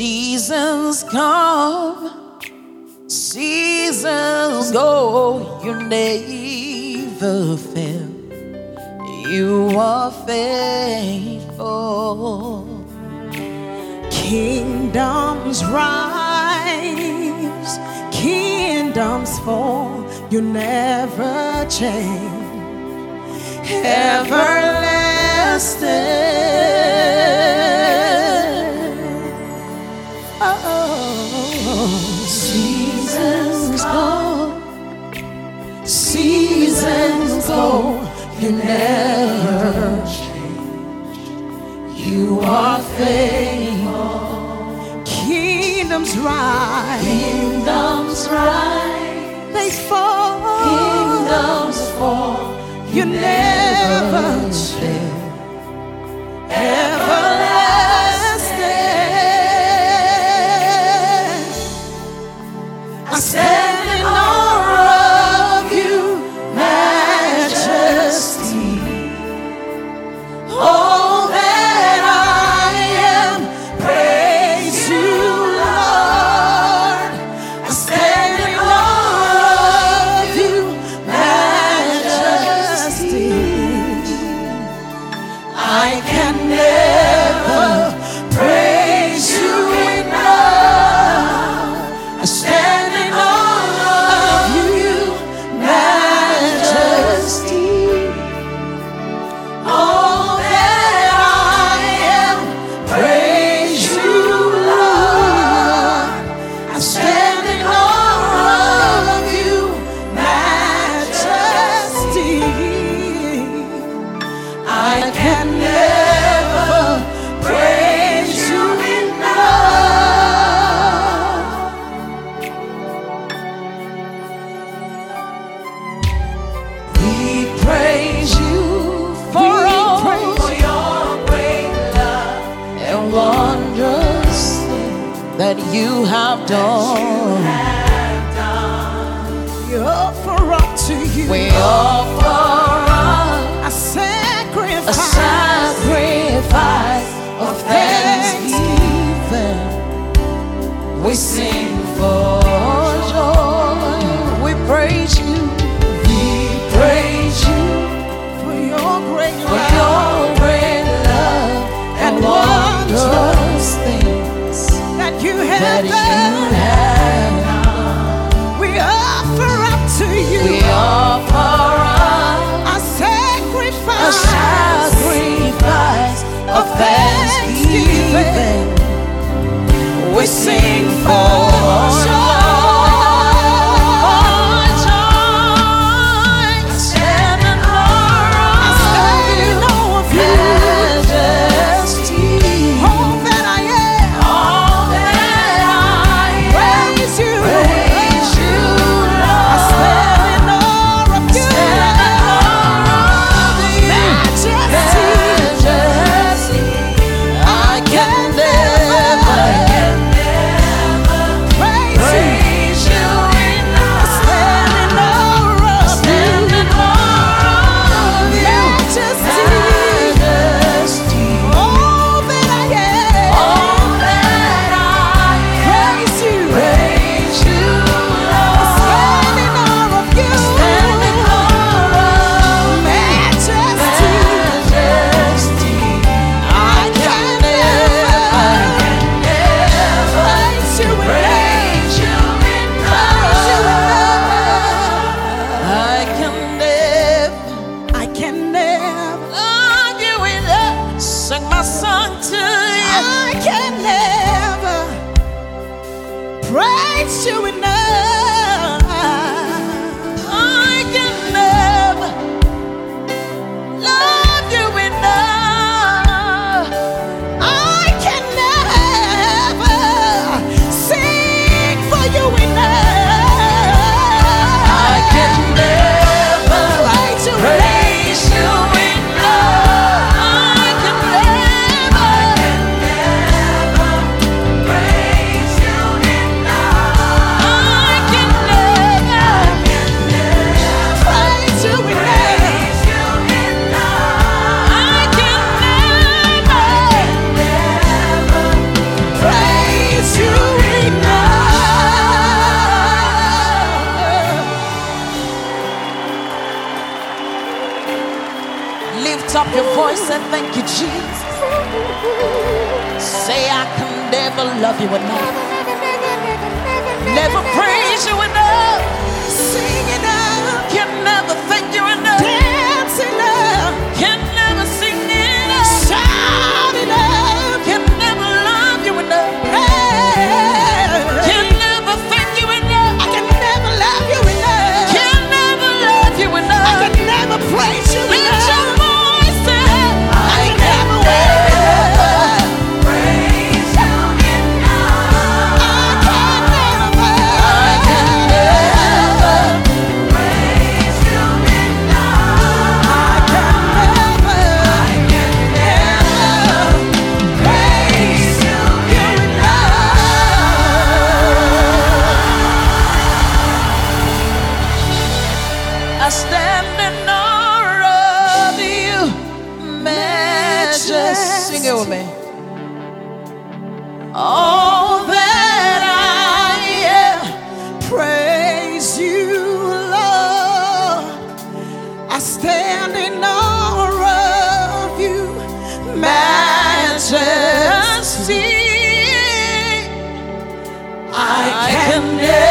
Seasons come, seasons go, you never fail. You are faithful. Kingdoms rise, kingdoms fall, you never change. Ever know you never change. You are faithful. Kingdoms rise. Kingdoms rise. They fall. Kingdoms fall. You, you never that you have done. We offer up to you. We offer up a sacrifice, a sacrifice of thanksgiving. We sing for joy. We praise you. We praise you for your great love, for your great love and wondrous things. Daddy. song to you. I can never praise you enough. up your voice and thank you, Jesus. Say, I can never love you enough. Never pray. all that I am. Praise you, Lord. I stand in awe of you, majesty. I can never.